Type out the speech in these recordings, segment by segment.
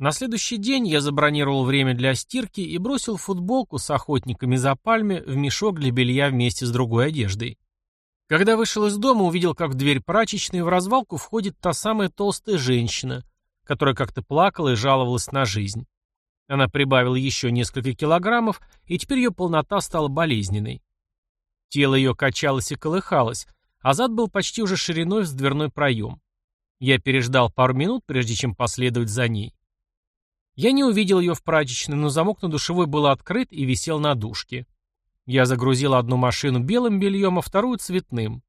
На следующий день я забронировал время для стирки и бросил футболку с охотниками за пальме в мешок для белья вместе с другой одеждой. Когда вышел из дома, увидел, как в дверь прачечной в развалку входит та самая толстая женщина, которая как-то плакала и жаловалась на жизнь. Она прибавила еще несколько килограммов, и теперь ее полнота стала болезненной. Тело ее качалось и колыхалось, а зад был почти уже шириной в дверной проем. Я переждал пару минут, прежде чем последовать за ней. Я не увидел ее в прачечной, но замок на душевой был открыт и висел на дужке. Я загрузил одну машину белым бельем, а вторую цветным.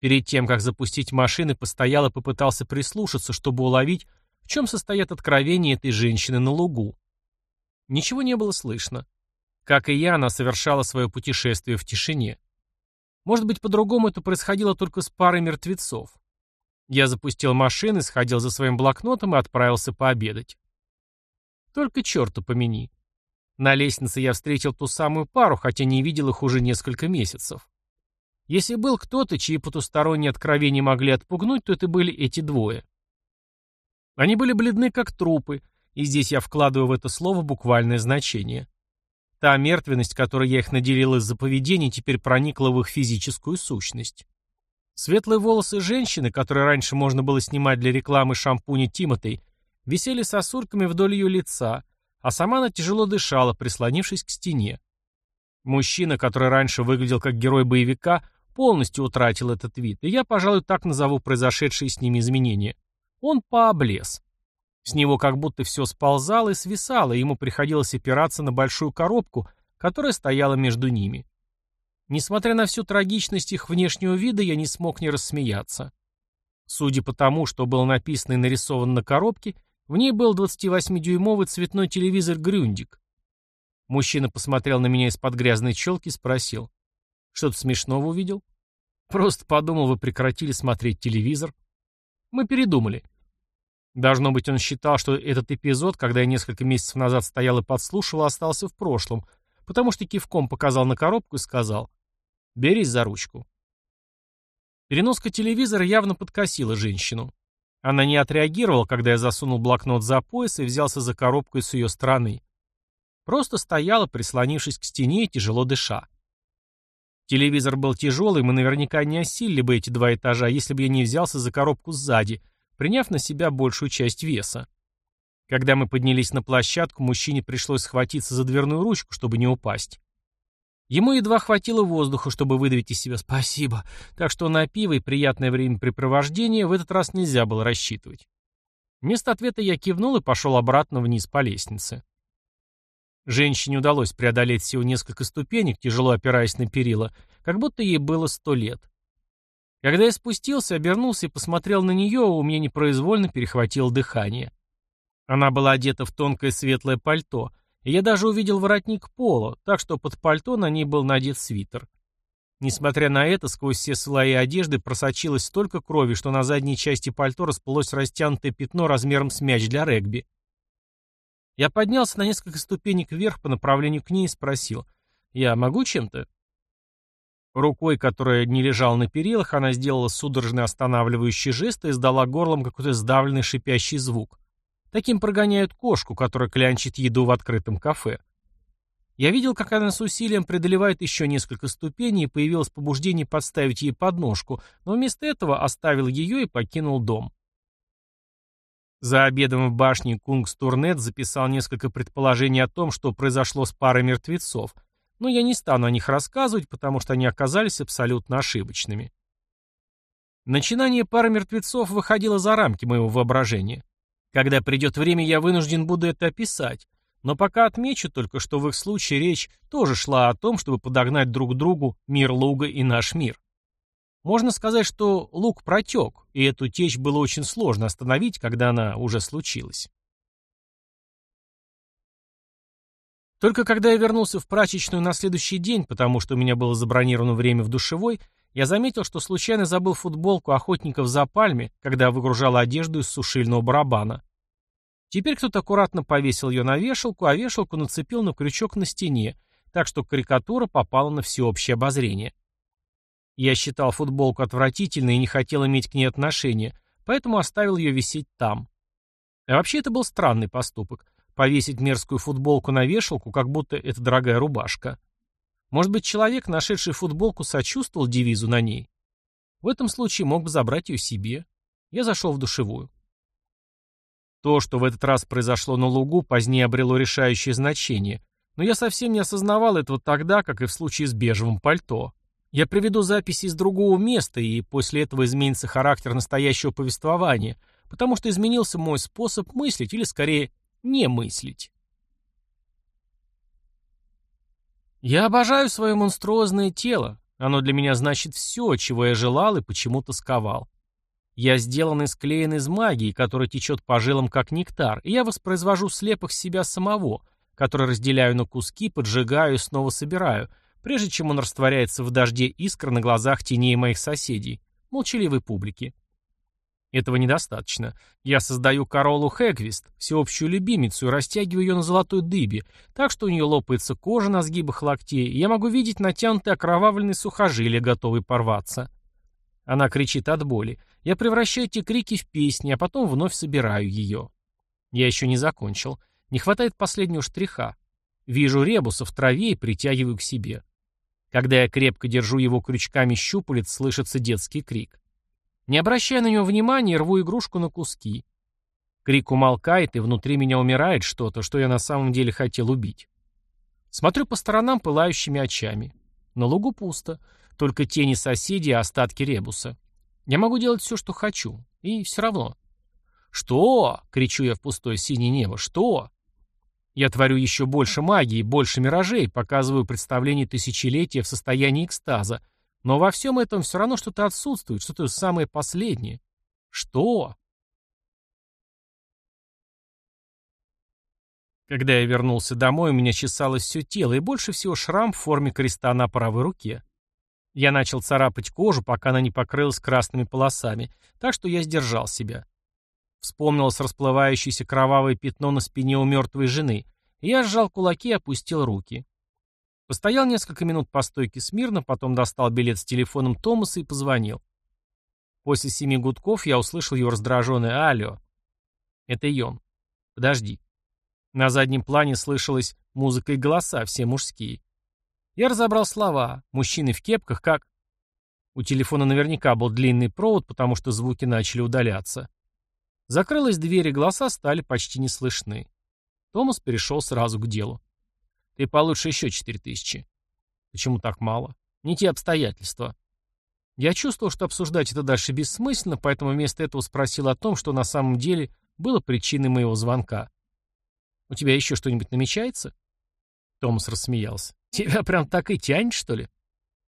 Перед тем, как запустить машины, постоял и попытался прислушаться, чтобы уловить, в чем состоят откровения этой женщины на лугу. Ничего не было слышно. Как и я, она совершала свое путешествие в тишине. Может быть, по-другому это происходило только с парой мертвецов. Я запустил машины, сходил за своим блокнотом и отправился пообедать. Только черту помяни. На лестнице я встретил ту самую пару, хотя не видел их уже несколько месяцев. Если был кто-то, чьи потусторонние откровения могли отпугнуть, то это были эти двое. Они были бледны, как трупы, и здесь я вкладываю в это слово буквальное значение. Та мертвенность, которой я их наделил из-за поведения, теперь проникла в их физическую сущность. Светлые волосы женщины, которые раньше можно было снимать для рекламы шампуня Тимотей, висели сосульками вдоль ее лица, а сама она тяжело дышала, прислонившись к стене. Мужчина, который раньше выглядел как герой боевика, полностью утратил этот вид, и я, пожалуй, так назову произошедшие с ними изменения. Он пооблез. С него как будто все сползало и свисало, и ему приходилось опираться на большую коробку, которая стояла между ними. Несмотря на всю трагичность их внешнего вида, я не смог не рассмеяться. Судя по тому, что было написано и нарисовано на коробке, в ней был 28-дюймовый цветной телевизор «Грюндик». Мужчина посмотрел на меня из-под грязной челки и спросил. «Что-то смешного увидел?» «Просто подумал, вы прекратили смотреть телевизор». «Мы передумали. Должно быть, он считал, что этот эпизод, когда я несколько месяцев назад стоял и подслушивал, остался в прошлом, потому что кивком показал на коробку и сказал «Берись за ручку». Переноска телевизора явно подкосила женщину. Она не отреагировала, когда я засунул блокнот за пояс и взялся за коробку с ее стороны. Просто стояла, прислонившись к стене и тяжело дыша. Телевизор был тяжелый, мы наверняка не осилили бы эти два этажа, если бы я не взялся за коробку сзади, приняв на себя большую часть веса. Когда мы поднялись на площадку, мужчине пришлось схватиться за дверную ручку, чтобы не упасть. Ему едва хватило воздуха, чтобы выдавить из себя «спасибо», так что на пиво и приятное времяпрепровождение в этот раз нельзя было рассчитывать. Вместо ответа я кивнул и пошел обратно вниз по лестнице. Женщине удалось преодолеть всего несколько ступенек, тяжело опираясь на перила, как будто ей было сто лет. Когда я спустился, обернулся и посмотрел на нее, у меня непроизвольно перехватило дыхание. Она была одета в тонкое светлое пальто, я даже увидел воротник пола, так что под пальто на ней был надет свитер. Несмотря на это, сквозь все слои одежды просочилось столько крови, что на задней части пальто расплылось растянутое пятно размером с мяч для регби. Я поднялся на несколько ступенек вверх по направлению к ней и спросил, «Я могу чем-то?» Рукой, которая не лежала на перилах, она сделала судорожный останавливающий жест и издала горлом какой-то сдавленный шипящий звук. Таким прогоняют кошку, которая клянчит еду в открытом кафе. Я видел, как она с усилием преодолевает еще несколько ступеней, и появилось побуждение подставить ей подножку, но вместо этого оставил ее и покинул дом. За обедом в башне Кунгстурнет записал несколько предположений о том, что произошло с парой мертвецов — но я не стану о них рассказывать, потому что они оказались абсолютно ошибочными. Начинание пары мертвецов выходило за рамки моего воображения. Когда придет время, я вынужден буду это описать, но пока отмечу только, что в их случае речь тоже шла о том, чтобы подогнать друг другу мир Луга и наш мир. Можно сказать, что Луг протек, и эту течь было очень сложно остановить, когда она уже случилась. Только когда я вернулся в прачечную на следующий день, потому что у меня было забронировано время в душевой, я заметил, что случайно забыл футболку охотников за пальме, когда выгружал одежду из сушильного барабана. Теперь кто-то аккуратно повесил ее на вешалку, а вешалку нацепил на крючок на стене, так что карикатура попала на всеобщее обозрение. Я считал футболку отвратительной и не хотел иметь к ней отношения, поэтому оставил ее висеть там. А вообще это был странный поступок. Повесить мерзкую футболку на вешалку, как будто это дорогая рубашка. Может быть, человек, нашедший футболку, сочувствовал девизу на ней? В этом случае мог бы забрать ее себе. Я зашел в душевую. То, что в этот раз произошло на лугу, позднее обрело решающее значение, но я совсем не осознавал этого тогда, как и в случае с бежевым пальто. Я приведу записи из другого места, и после этого изменится характер настоящего повествования, потому что изменился мой способ мыслить, или скорее не мыслить. Я обожаю свое монструозное тело. Оно для меня значит все, чего я желал и почему тосковал. Я сделан и склеен из магии, которая течет по жилам как нектар, и я воспроизвожу слепых себя самого, который разделяю на куски, поджигаю и снова собираю, прежде чем он растворяется в дожде искр на глазах теней моих соседей, молчаливой публики. Этого недостаточно. Я создаю королу Хэгвист, всеобщую любимицу, и растягиваю ее на золотой дыбе, так что у нее лопается кожа на сгибах локтей, и я могу видеть натянутые окровавленные сухожилия, готовые порваться. Она кричит от боли. Я превращаю эти крики в песни, а потом вновь собираю ее. Я еще не закончил. Не хватает последнего штриха. Вижу ребуса в траве и притягиваю к себе. Когда я крепко держу его крючками щупалец, слышится детский крик. Не обращая на него внимания, рву игрушку на куски. Крик умолкает, и внутри меня умирает что-то, что я на самом деле хотел убить. Смотрю по сторонам пылающими очами. На лугу пусто, только тени соседей и остатки ребуса. Я могу делать все, что хочу, и все равно. «Что?» — кричу я в пустое синее небо. «Что?» Я творю еще больше магии, больше миражей, показываю представление тысячелетия в состоянии экстаза, но во всем этом все равно что-то отсутствует, что-то самое последнее. Что? Когда я вернулся домой, у меня чесалось все тело, и больше всего шрам в форме креста на правой руке. Я начал царапать кожу, пока она не покрылась красными полосами, так что я сдержал себя. Вспомнилось расплывающееся кровавое пятно на спине у мертвой жены, я сжал кулаки и опустил руки. Постоял несколько минут по стойке смирно, потом достал билет с телефоном Томаса и позвонил. После семи гудков я услышал его раздраженное «Алло». Это Йон. Подожди. На заднем плане слышалась музыка и голоса, все мужские. Я разобрал слова. Мужчины в кепках, как... У телефона наверняка был длинный провод, потому что звуки начали удаляться. Закрылась дверь, и голоса стали почти не слышны. Томас перешел сразу к делу. Ты получишь еще четыре тысячи. Почему так мало? Не те обстоятельства. Я чувствовал, что обсуждать это дальше бессмысленно, поэтому вместо этого спросил о том, что на самом деле было причиной моего звонка. «У тебя еще что-нибудь намечается?» Томас рассмеялся. «Тебя прям так и тянет, что ли?»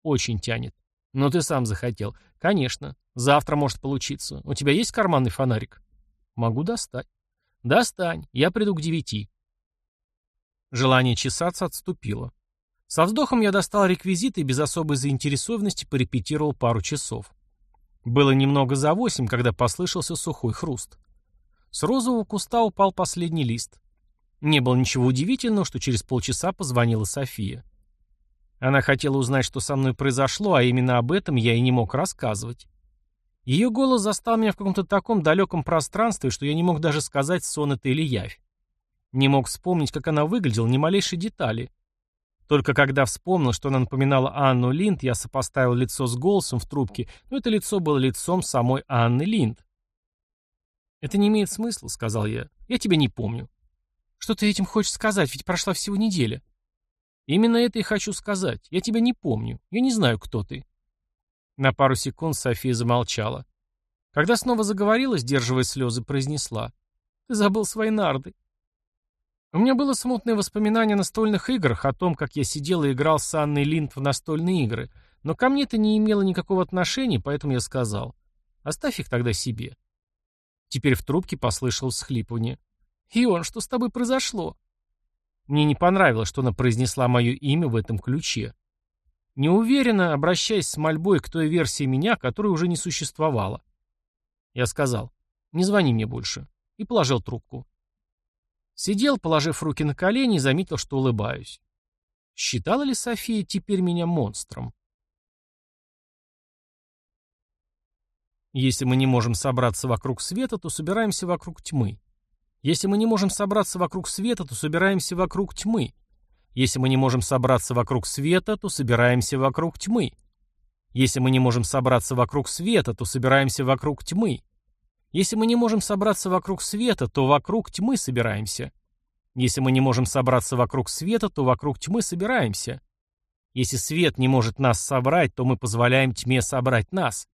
«Очень тянет. Но ты сам захотел. Конечно. Завтра может получиться. У тебя есть карманный фонарик?» «Могу достать». «Достань. Я приду к девяти». Желание чесаться отступило. Со вздохом я достал реквизиты и без особой заинтересованности порепетировал пару часов. Было немного за восемь, когда послышался сухой хруст. С розового куста упал последний лист. Не было ничего удивительного, что через полчаса позвонила София. Она хотела узнать, что со мной произошло, а именно об этом я и не мог рассказывать. Ее голос застал меня в каком-то таком далеком пространстве, что я не мог даже сказать, сон это или явь. Не мог вспомнить, как она выглядела, ни малейшей детали. Только когда вспомнил, что она напоминала Анну Линд, я сопоставил лицо с голосом в трубке, но это лицо было лицом самой Анны Линд. «Это не имеет смысла», — сказал я. «Я тебя не помню». «Что ты этим хочешь сказать? Ведь прошла всего неделя». «Именно это и хочу сказать. Я тебя не помню. Я не знаю, кто ты». На пару секунд София замолчала. Когда снова заговорила, сдерживая слезы, произнесла. «Ты забыл свои нарды. У меня было смутное воспоминание о настольных играх, о том, как я сидел и играл с Анной Линд в настольные игры, но ко мне это не имело никакого отношения, поэтому я сказал, оставь их тогда себе. Теперь в трубке послышалось схлипывание. «Ион, что с тобой произошло?» Мне не понравилось, что она произнесла мое имя в этом ключе. Неуверенно, обращаясь с мольбой к той версии меня, которая уже не существовала. Я сказал, не звони мне больше, и положил трубку. Сидел, положив руки на колени, и заметил, что улыбаюсь. Считала ли София теперь меня монстром? Если мы не можем собраться вокруг света, то собираемся вокруг тьмы. Если мы не можем собраться вокруг света, то собираемся вокруг тьмы. Если мы не можем собраться вокруг света, то собираемся вокруг тьмы. Если мы не можем собраться вокруг света, то собираемся вокруг тьмы. Если мы не можем собраться вокруг света, то вокруг тьмы собираемся. Если мы не можем собраться вокруг света, то вокруг тьмы собираемся. Если свет не может нас собрать, то мы позволяем тьме собрать нас.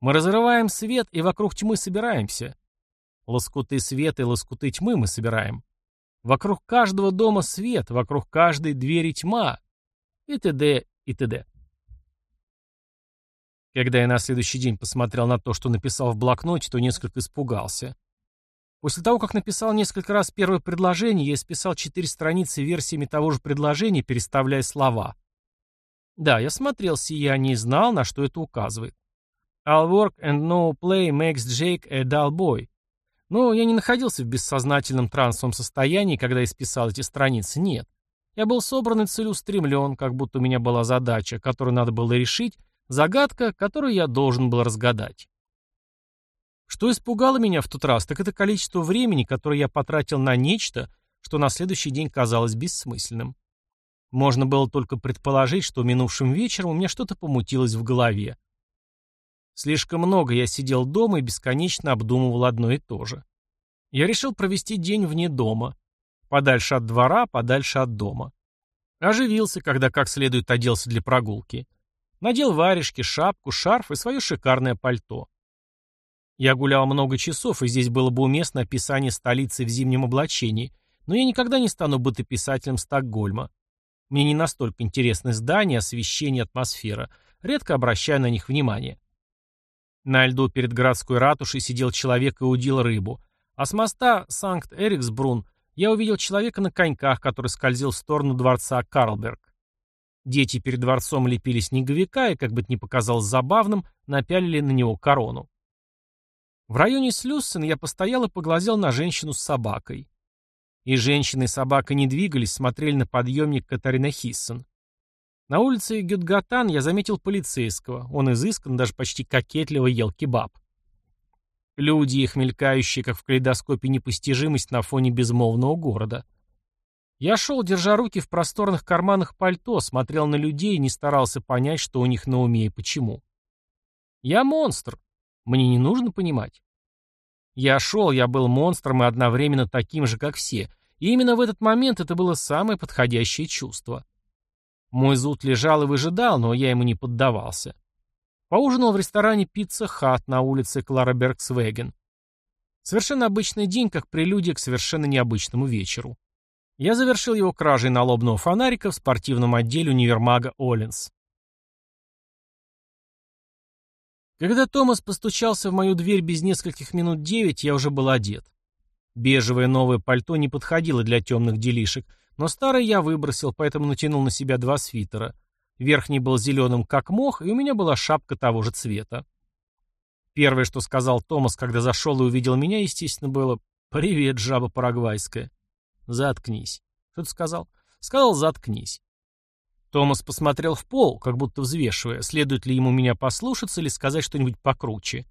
Мы разрываем свет, и вокруг тьмы собираемся. Лоскуты света и лоскуты тьмы мы собираем. Вокруг каждого дома свет, вокруг каждой двери тьма. И т.д. и т.д. Когда я на следующий день посмотрел на то, что написал в блокноте, то несколько испугался. После того, как написал несколько раз первое предложение, я исписал четыре страницы версиями того же предложения, переставляя слова. Да, я смотрел сияние и знал, на что это указывает. All work and no play makes Jake a dull boy. Но я не находился в бессознательном трансовом состоянии, когда исписал эти страницы, нет. Я был собран и целеустремлен, как будто у меня была задача, которую надо было решить, загадка, которую я должен был разгадать. Что испугало меня в тот раз, так это количество времени, которое я потратил на нечто, что на следующий день казалось бессмысленным. Можно было только предположить, что минувшим вечером у меня что-то помутилось в голове. Слишком много я сидел дома и бесконечно обдумывал одно и то же. Я решил провести день вне дома. Подальше от двора, подальше от дома. Оживился, когда как следует оделся для прогулки. Надел варежки, шапку, шарф и свое шикарное пальто. Я гулял много часов, и здесь было бы уместно описание столицы в зимнем облачении, но я никогда не стану бытописателем Стокгольма. Мне не настолько интересны здания, освещение, атмосфера. Редко обращаю на них внимание. На льду перед городской ратушей сидел человек и удил рыбу, а с моста Санкт-Эриксбрун я увидел человека на коньках, который скользил в сторону дворца Карлберг. Дети перед дворцом лепили снеговика и, как бы это ни показалось забавным, напялили на него корону. В районе Слюссен я постоял и поглазел на женщину с собакой. И женщина, и собака не двигались, смотрели на подъемник Катарина Хиссен. На улице Гюдгатан я заметил полицейского. Он изыскан, даже почти кокетливо ел кебаб. Люди, их мелькающие, как в калейдоскопе непостижимость на фоне безмолвного города. Я шел, держа руки в просторных карманах пальто, смотрел на людей и не старался понять, что у них на уме и почему. Я монстр. Мне не нужно понимать. Я шел, я был монстром и одновременно таким же, как все. И именно в этот момент это было самое подходящее чувство. Мой зуд лежал и выжидал, но я ему не поддавался. Поужинал в ресторане «Пицца Хат» на улице Кларабергсвеген. Совершенно обычный день, как прелюдия к совершенно необычному вечеру. Я завершил его кражей налобного фонарика в спортивном отделе универмага Оленс. Когда Томас постучался в мою дверь без нескольких минут девять, я уже был одет. Бежевое новое пальто не подходило для темных делишек, но старое я выбросил, поэтому натянул на себя два свитера. Верхний был зеленым, как мох, и у меня была шапка того же цвета. Первое, что сказал Томас, когда зашел и увидел меня, естественно, было «Привет, жаба парагвайская». «Заткнись». «Что ты сказал?» «Сказал, заткнись». Томас посмотрел в пол, как будто взвешивая, следует ли ему меня послушаться или сказать что-нибудь покруче.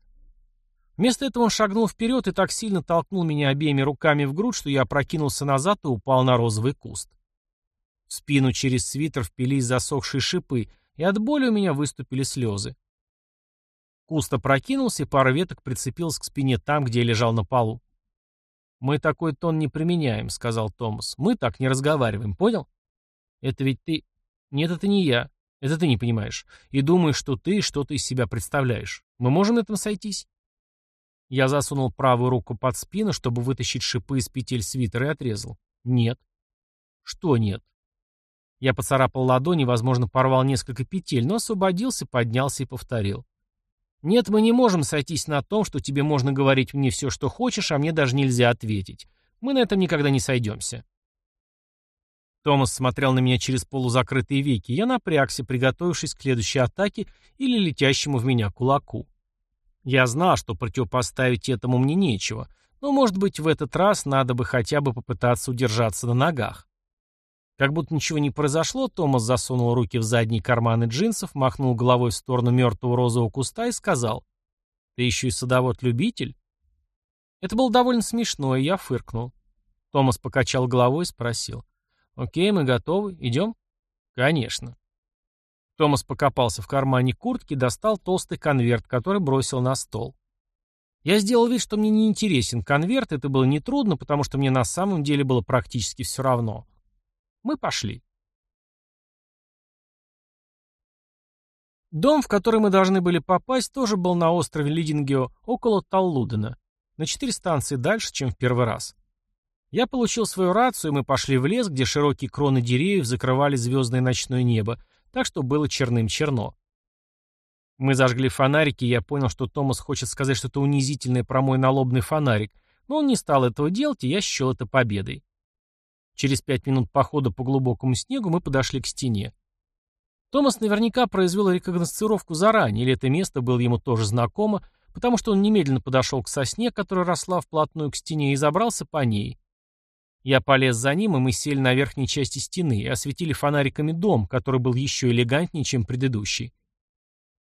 Вместо этого он шагнул вперед и так сильно толкнул меня обеими руками в грудь, что я опрокинулся назад и упал на розовый куст. В спину через свитер впились засохшие шипы, и от боли у меня выступили слезы. Куст опрокинулся, и пара веток прицепилась к спине там, где я лежал на полу. «Мы такой тон не применяем», — сказал Томас. «Мы так не разговариваем, понял?» «Это ведь ты...» Нет, это не я. Это ты не понимаешь. И думаешь, что ты что-то из себя представляешь. Мы можем на этом сойтись?» Я засунул правую руку под спину, чтобы вытащить шипы из петель свитера и отрезал. «Нет». «Что нет?» Я поцарапал ладони, возможно, порвал несколько петель, но освободился, поднялся и повторил. «Нет, мы не можем сойтись на том, что тебе можно говорить мне все, что хочешь, а мне даже нельзя ответить. Мы на этом никогда не сойдемся». Томас смотрел на меня через полузакрытые веки. Я напрягся, приготовившись к следующей атаке или летящему в меня кулаку. Я знал, что противопоставить этому мне нечего, но, может быть, в этот раз надо бы хотя бы попытаться удержаться на ногах. Как будто ничего не произошло, Томас засунул руки в задние карманы джинсов, махнул головой в сторону мертвого розового куста и сказал, «Ты еще и садовод-любитель?» Это было довольно смешно, и я фыркнул. Томас покачал головой и спросил. «Окей, мы готовы. Идем?» «Конечно». Томас покопался в кармане куртки достал толстый конверт, который бросил на стол. Я сделал вид, что мне не интересен конверт, это было нетрудно, потому что мне на самом деле было практически все равно. Мы пошли. Дом, в который мы должны были попасть, тоже был на острове Лидингео, около Таллудена, на четыре станции дальше, чем в первый раз. Я получил свою рацию, и мы пошли в лес, где широкие кроны деревьев закрывали звездное ночное небо, так что было черным-черно. Мы зажгли фонарики, и я понял, что Томас хочет сказать что-то унизительное про мой налобный фонарик, но он не стал этого делать, и я счел это победой. Через пять минут похода по глубокому снегу мы подошли к стене. Томас наверняка произвел рекогносцировку заранее, или это место было ему тоже знакомо, потому что он немедленно подошел к сосне, которая росла вплотную к стене, и забрался по ней. Я полез за ним, и мы сели на верхней части стены и осветили фонариками дом, который был еще элегантнее, чем предыдущий.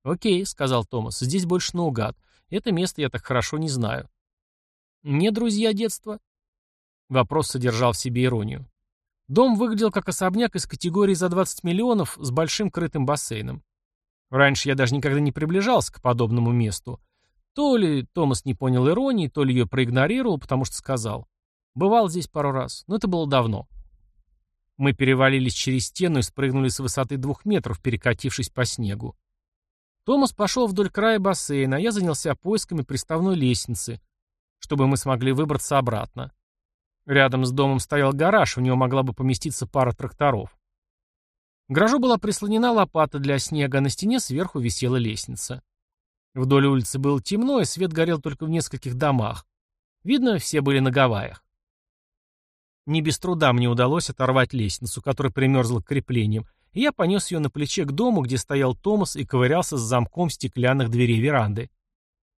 «Окей», — сказал Томас, — «здесь больше наугад. Это место я так хорошо не знаю». «Не друзья детства?» Вопрос содержал в себе иронию. Дом выглядел как особняк из категории за 20 миллионов с большим крытым бассейном. Раньше я даже никогда не приближался к подобному месту. То ли Томас не понял иронии, то ли ее проигнорировал, потому что сказал. Бывал здесь пару раз, но это было давно. Мы перевалились через стену и спрыгнули с высоты двух метров, перекатившись по снегу. Томас пошел вдоль края бассейна, а я занялся поисками приставной лестницы, чтобы мы смогли выбраться обратно. Рядом с домом стоял гараж, в него могла бы поместиться пара тракторов. К гаражу была прислонена лопата для снега, на стене сверху висела лестница. Вдоль улицы было темно, и свет горел только в нескольких домах. Видно, все были на Гавайях. Не без труда мне удалось оторвать лестницу, которая примерзла к креплениям, и я понес ее на плече к дому, где стоял Томас и ковырялся с замком стеклянных дверей веранды.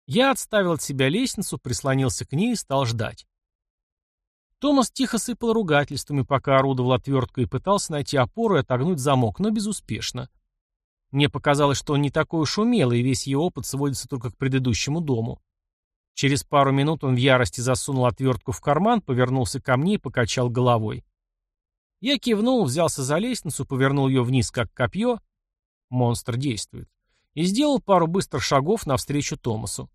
Я отставил от себя лестницу, прислонился к ней и стал ждать. Томас тихо сыпал ругательствами, пока орудовал отверткой и пытался найти опору и отогнуть замок, но безуспешно. Мне показалось, что он не такой уж умелый, и весь его опыт сводится только к предыдущему дому. Через пару минут он в ярости засунул отвертку в карман, повернулся ко мне и покачал головой. Я кивнул, взялся за лестницу, повернул ее вниз, как копье. Монстр действует. И сделал пару быстрых шагов навстречу Томасу.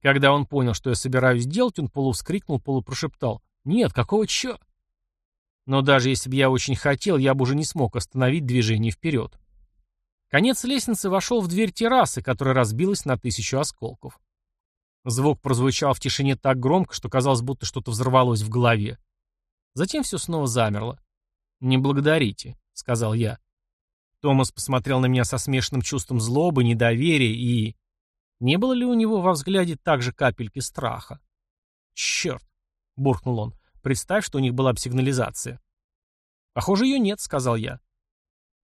Когда он понял, что я собираюсь делать, он полувскрикнул, полупрошептал. «Нет, какого чё?» Но даже если бы я очень хотел, я бы уже не смог остановить движение вперед. Конец лестницы вошел в дверь террасы, которая разбилась на тысячу осколков. Звук прозвучал в тишине так громко, что казалось, будто что-то взорвалось в голове. Затем все снова замерло. «Не благодарите», — сказал я. Томас посмотрел на меня со смешанным чувством злобы, недоверия и... Не было ли у него во взгляде также капельки страха? «Черт!» — буркнул он. «Представь, что у них была бы сигнализация». «Похоже, ее нет», — сказал я.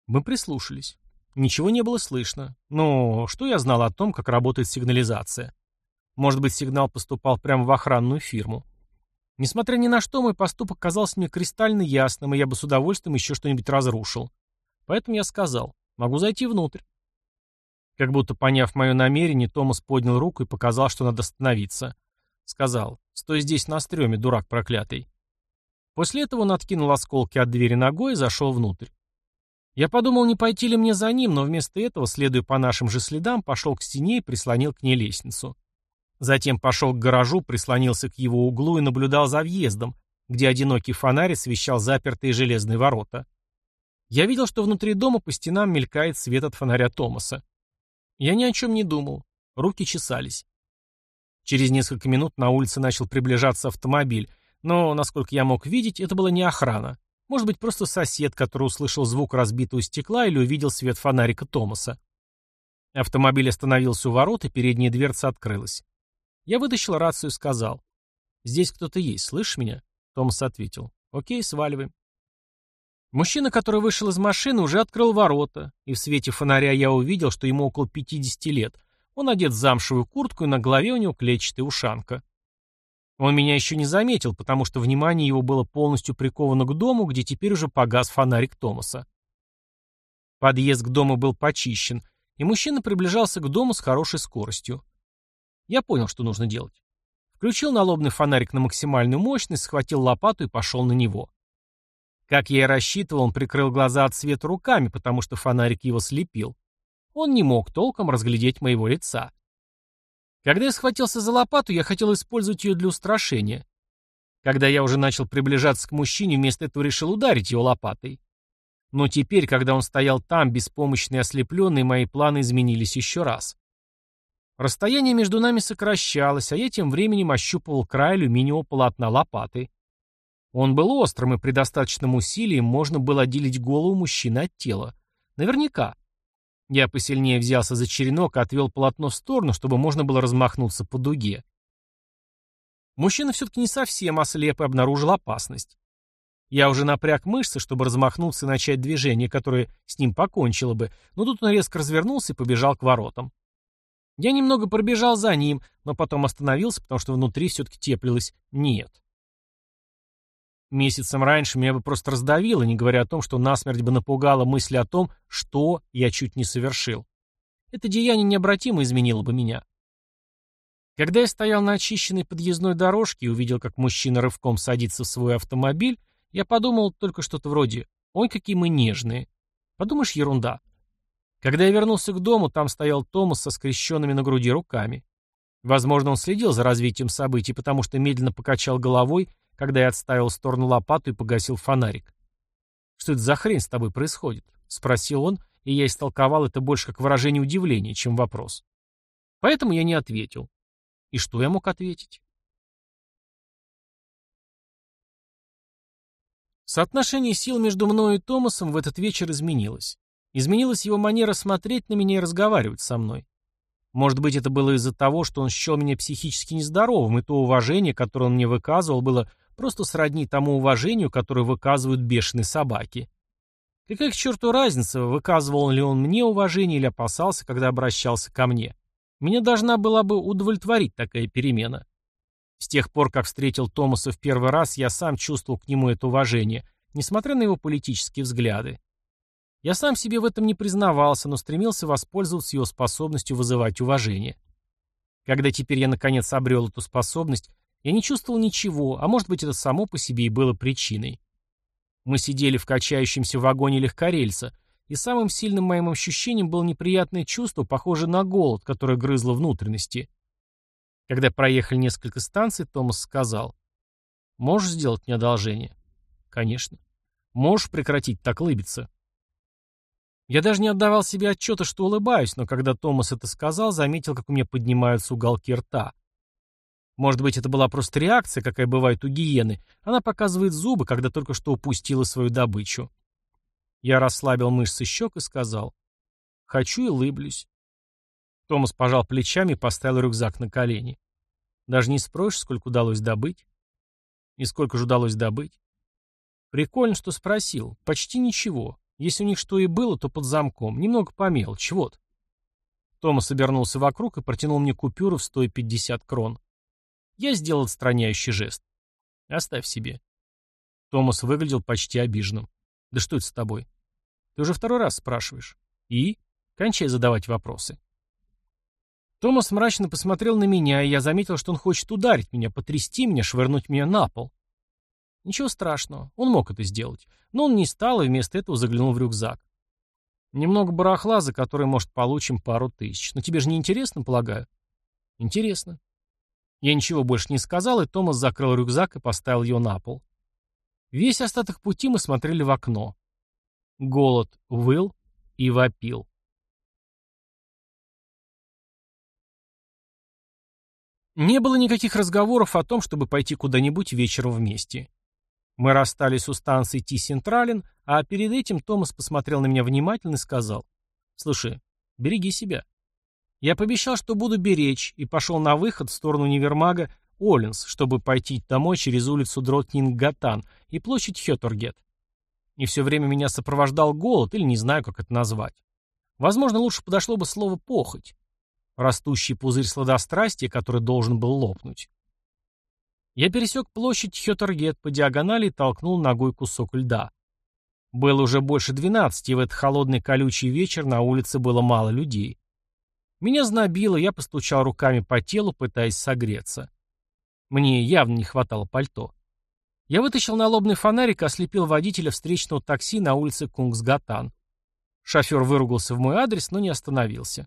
Мы прислушались. Ничего не было слышно. Но что я знал о том, как работает сигнализация? Может быть, сигнал поступал прямо в охранную фирму. Несмотря ни на что, мой поступок казался мне кристально ясным, и я бы с удовольствием еще что-нибудь разрушил. Поэтому я сказал, могу зайти внутрь. Как будто поняв мое намерение, Томас поднял руку и показал, что надо остановиться. Сказал, стой здесь на стреме, дурак проклятый. После этого он откинул осколки от двери ногой и зашел внутрь. Я подумал, не пойти ли мне за ним, но вместо этого, следуя по нашим же следам, пошел к стене и прислонил к ней лестницу. Затем пошел к гаражу, прислонился к его углу и наблюдал за въездом, где одинокий фонарь освещал запертые железные ворота. Я видел, что внутри дома по стенам мелькает свет от фонаря Томаса. Я ни о чем не думал. Руки чесались. Через несколько минут на улице начал приближаться автомобиль, но, насколько я мог видеть, это была не охрана. Может быть, просто сосед, который услышал звук разбитого стекла или увидел свет фонарика Томаса. Автомобиль остановился у ворот, и передняя дверца открылась. Я вытащил рацию и сказал. «Здесь кто-то есть, слышишь меня?» Томас ответил. «Окей, сваливаем». Мужчина, который вышел из машины, уже открыл ворота, и в свете фонаря я увидел, что ему около 50 лет. Он одет в замшевую куртку, и на голове у него клетчатая ушанка. Он меня еще не заметил, потому что внимание его было полностью приковано к дому, где теперь уже погас фонарик Томаса. Подъезд к дому был почищен, и мужчина приближался к дому с хорошей скоростью. Я понял, что нужно делать. Включил налобный фонарик на максимальную мощность, схватил лопату и пошел на него. Как я и рассчитывал, он прикрыл глаза от света руками, потому что фонарик его слепил. Он не мог толком разглядеть моего лица. Когда я схватился за лопату, я хотел использовать ее для устрашения. Когда я уже начал приближаться к мужчине, вместо этого решил ударить его лопатой. Но теперь, когда он стоял там, беспомощный и ослепленный, мои планы изменились еще раз. Расстояние между нами сокращалось, а я тем временем ощупывал край алюминиевого полотна лопаты. Он был острым, и при достаточном усилии можно было отделить голову мужчины от тела. Наверняка. Я посильнее взялся за черенок и отвел полотно в сторону, чтобы можно было размахнуться по дуге. Мужчина все-таки не совсем ослеп и обнаружил опасность. Я уже напряг мышцы, чтобы размахнуться и начать движение, которое с ним покончило бы, но тут он резко развернулся и побежал к воротам. Я немного пробежал за ним, но потом остановился, потому что внутри все-таки теплилось «нет». Месяцем раньше меня бы просто раздавило, не говоря о том, что насмерть бы напугала мысль о том, что я чуть не совершил. Это деяние необратимо изменило бы меня. Когда я стоял на очищенной подъездной дорожке и увидел, как мужчина рывком садится в свой автомобиль, я подумал только что-то вроде «Ой, какие мы нежные». Подумаешь, ерунда. Когда я вернулся к дому, там стоял Томас со скрещенными на груди руками. Возможно, он следил за развитием событий, потому что медленно покачал головой, когда я отставил в сторону лопату и погасил фонарик. «Что это за хрень с тобой происходит?» — спросил он, и я истолковал это больше как выражение удивления, чем вопрос. Поэтому я не ответил. И что я мог ответить? Соотношение сил между мной и Томасом в этот вечер изменилось. Изменилась его манера смотреть на меня и разговаривать со мной. Может быть, это было из-за того, что он счел меня психически нездоровым, и то уважение, которое он мне выказывал, было просто сродни тому уважению, которое выказывают бешеные собаки. Какая к черту разница, выказывал ли он мне уважение или опасался, когда обращался ко мне. Меня должна была бы удовлетворить такая перемена. С тех пор, как встретил Томаса в первый раз, я сам чувствовал к нему это уважение, несмотря на его политические взгляды. Я сам себе в этом не признавался, но стремился воспользоваться его способностью вызывать уважение. Когда теперь я наконец обрел эту способность, я не чувствовал ничего, а может быть это само по себе и было причиной. Мы сидели в качающемся вагоне легкорельса, и самым сильным моим ощущением было неприятное чувство, похожее на голод, которое грызло внутренности. Когда проехали несколько станций, Томас сказал. «Можешь сделать мне одолжение?» «Конечно». «Можешь прекратить так лыбиться?» Я даже не отдавал себе отчета, что улыбаюсь, но когда Томас это сказал, заметил, как у меня поднимаются уголки рта. Может быть, это была просто реакция, какая бывает у гиены. Она показывает зубы, когда только что упустила свою добычу. Я расслабил мышцы щек и сказал. «Хочу и лыблюсь». Томас пожал плечами и поставил рюкзак на колени. Даже не спросишь, сколько удалось добыть? И сколько же удалось добыть? Прикольно, что спросил. Почти ничего. Если у них что и было, то под замком. Немного по мелочи, вот. Томас обернулся вокруг и протянул мне купюру в 150 крон. Я сделал отстраняющий жест. Оставь себе. Томас выглядел почти обиженным. Да что это с тобой? Ты уже второй раз спрашиваешь. И? Кончай задавать вопросы. Томас мрачно посмотрел на меня, и я заметил, что он хочет ударить меня, потрясти меня, швырнуть меня на пол. Ничего страшного, он мог это сделать. Но он не стал и вместо этого заглянул в рюкзак. Немного барахла, за который, может, получим пару тысяч. Но тебе же не интересно, полагаю? Интересно. Я ничего больше не сказал, и Томас закрыл рюкзак и поставил его на пол. Весь остаток пути мы смотрели в окно. Голод выл и вопил. Не было никаких разговоров о том, чтобы пойти куда-нибудь вечером вместе. Мы расстались у станции Ти-Сентрален, а перед этим Томас посмотрел на меня внимательно и сказал, «Слушай, береги себя». Я пообещал, что буду беречь, и пошел на выход в сторону универмага Оллинс, чтобы пойти домой через улицу Дротнинг-Гатан и площадь Хёторгет. И все время меня сопровождал голод, или не знаю, как это назвать. Возможно, лучше подошло бы слово «похоть». Растущий пузырь сладострастия, который должен был лопнуть. Я пересек площадь Хётергет по диагонали и толкнул ногой кусок льда. Было уже больше двенадцати, и в этот холодный колючий вечер на улице было мало людей. Меня знобило, я постучал руками по телу, пытаясь согреться. Мне явно не хватало пальто. Я вытащил налобный фонарик и ослепил водителя встречного такси на улице Кунгсгатан. Шофер выругался в мой адрес, но не остановился.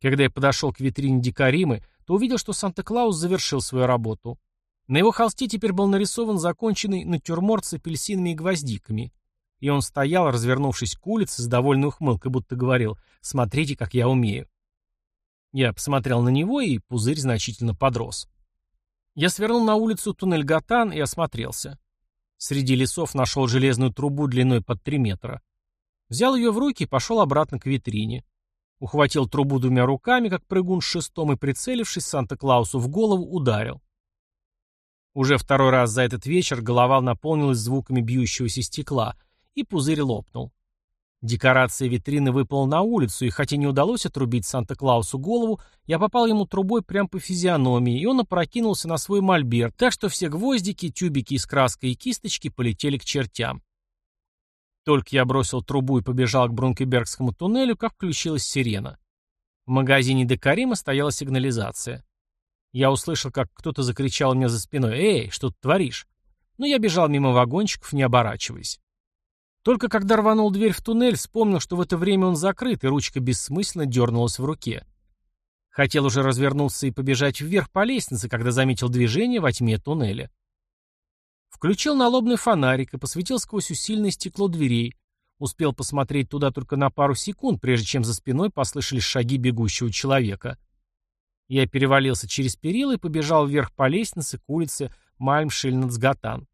Когда я подошел к витрине Дикаримы, то увидел, что Санта-Клаус завершил свою работу. На его холсте теперь был нарисован законченный натюрморт с апельсинами и гвоздиками. И он стоял, развернувшись к улице, с довольной ухмылкой, будто говорил «Смотрите, как я умею». Я посмотрел на него, и пузырь значительно подрос. Я свернул на улицу туннель Гатан и осмотрелся. Среди лесов нашел железную трубу длиной под 3 метра. Взял ее в руки и пошел обратно к витрине. Ухватил трубу двумя руками, как прыгун с шестом, и, прицелившись Санта-Клаусу в голову, ударил. Уже второй раз за этот вечер голова наполнилась звуками бьющегося стекла, и пузырь лопнул. Декорация витрины выпала на улицу, и хотя не удалось отрубить Санта-Клаусу голову, я попал ему трубой прямо по физиономии, и он опрокинулся на свой мольберт, так что все гвоздики, тюбики из краской и кисточки полетели к чертям. Только я бросил трубу и побежал к Брункебергскому туннелю, как включилась сирена. В магазине Декарима стояла сигнализация. Я услышал, как кто-то закричал мне за спиной «Эй, что ты творишь?» Но я бежал мимо вагончиков, не оборачиваясь. Только когда рванул дверь в туннель, вспомнил, что в это время он закрыт, и ручка бессмысленно дернулась в руке. Хотел уже развернуться и побежать вверх по лестнице, когда заметил движение во тьме туннеля. Включил налобный фонарик и посветил сквозь усиленное стекло дверей. Успел посмотреть туда только на пару секунд, прежде чем за спиной послышались шаги бегущего человека. Я перевалился через перила и побежал вверх по лестнице к улице Мальмшильнацгатан.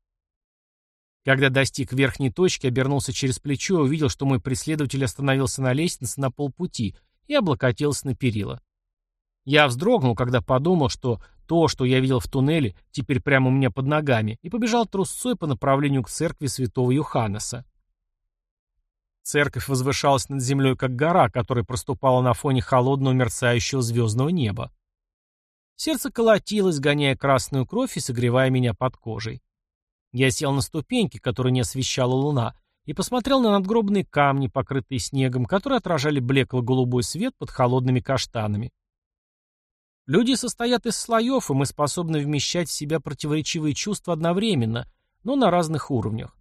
Когда достиг верхней точки, обернулся через плечо и увидел, что мой преследователь остановился на лестнице на полпути и облокотился на перила. Я вздрогнул, когда подумал, что то, что я видел в туннеле, теперь прямо у меня под ногами, и побежал трусцой по направлению к церкви святого Юханнеса. Церковь возвышалась над землей, как гора, которая проступала на фоне холодного мерцающего звездного неба. Сердце колотилось, гоняя красную кровь и согревая меня под кожей. Я сел на ступеньки, которые не освещала луна, и посмотрел на надгробные камни, покрытые снегом, которые отражали блекло-голубой свет под холодными каштанами. Люди состоят из слоев, и мы способны вмещать в себя противоречивые чувства одновременно, но на разных уровнях.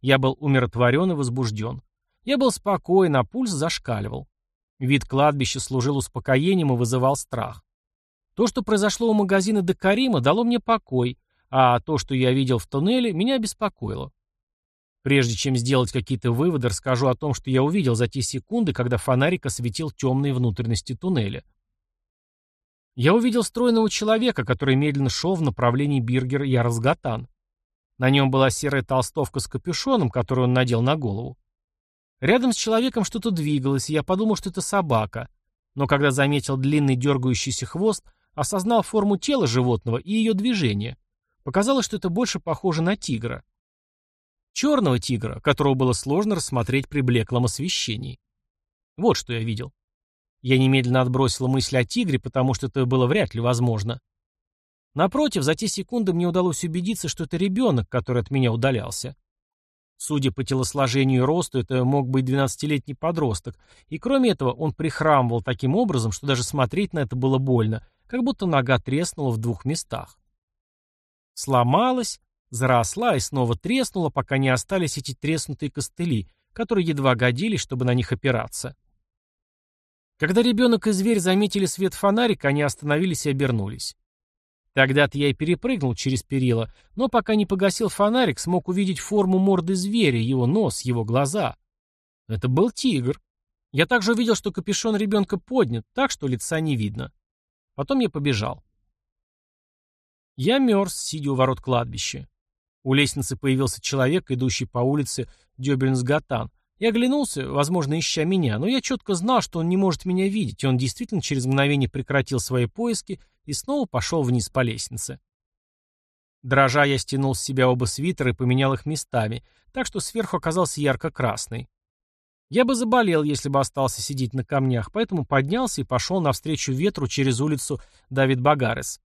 Я был умиротворен и возбужден. Я был спокоен, а пульс зашкаливал. Вид кладбища служил успокоением и вызывал страх. То, что произошло у магазина Декарима, дало мне покой, а то, что я видел в туннеле, меня беспокоило. Прежде чем сделать какие-то выводы, расскажу о том, что я увидел за те секунды, когда фонарик осветил темные внутренности туннеля. Я увидел стройного человека, который медленно шел в направлении Биргер Яразгатан. На нем была серая толстовка с капюшоном, который он надел на голову. Рядом с человеком что-то двигалось, и я подумал, что это собака. Но когда заметил длинный дергающийся хвост, осознал форму тела животного и ее движение. Показалось, что это больше похоже на тигра. Черного тигра, которого было сложно рассмотреть при блеклом освещении. Вот что я видел. Я немедленно отбросил мысль о тигре, потому что это было вряд ли возможно. Напротив, за те секунды мне удалось убедиться, что это ребенок, который от меня удалялся. Судя по телосложению и росту, это мог быть 12-летний подросток, и кроме этого он прихрамывал таким образом, что даже смотреть на это было больно, как будто нога треснула в двух местах. Сломалась, заросла и снова треснула, пока не остались эти треснутые костыли, которые едва годились, чтобы на них опираться. Когда ребенок и зверь заметили свет фонарика, они остановились и обернулись. Тогда-то я и перепрыгнул через перила, но пока не погасил фонарик, смог увидеть форму морды зверя, его нос, его глаза. Это был тигр. Я также увидел, что капюшон ребенка поднят, так что лица не видно. Потом я побежал. Я мерз, сидя у ворот кладбища. У лестницы появился человек, идущий по улице Дёбельнсгатан. Я оглянулся, возможно, ища меня, но я четко знал, что он не может меня видеть, и он действительно через мгновение прекратил свои поиски и снова пошел вниз по лестнице. Дрожа, я стянул с себя оба свитера и поменял их местами, так что сверху оказался ярко-красный. Я бы заболел, если бы остался сидеть на камнях, поэтому поднялся и пошел навстречу ветру через улицу Давид Багарес.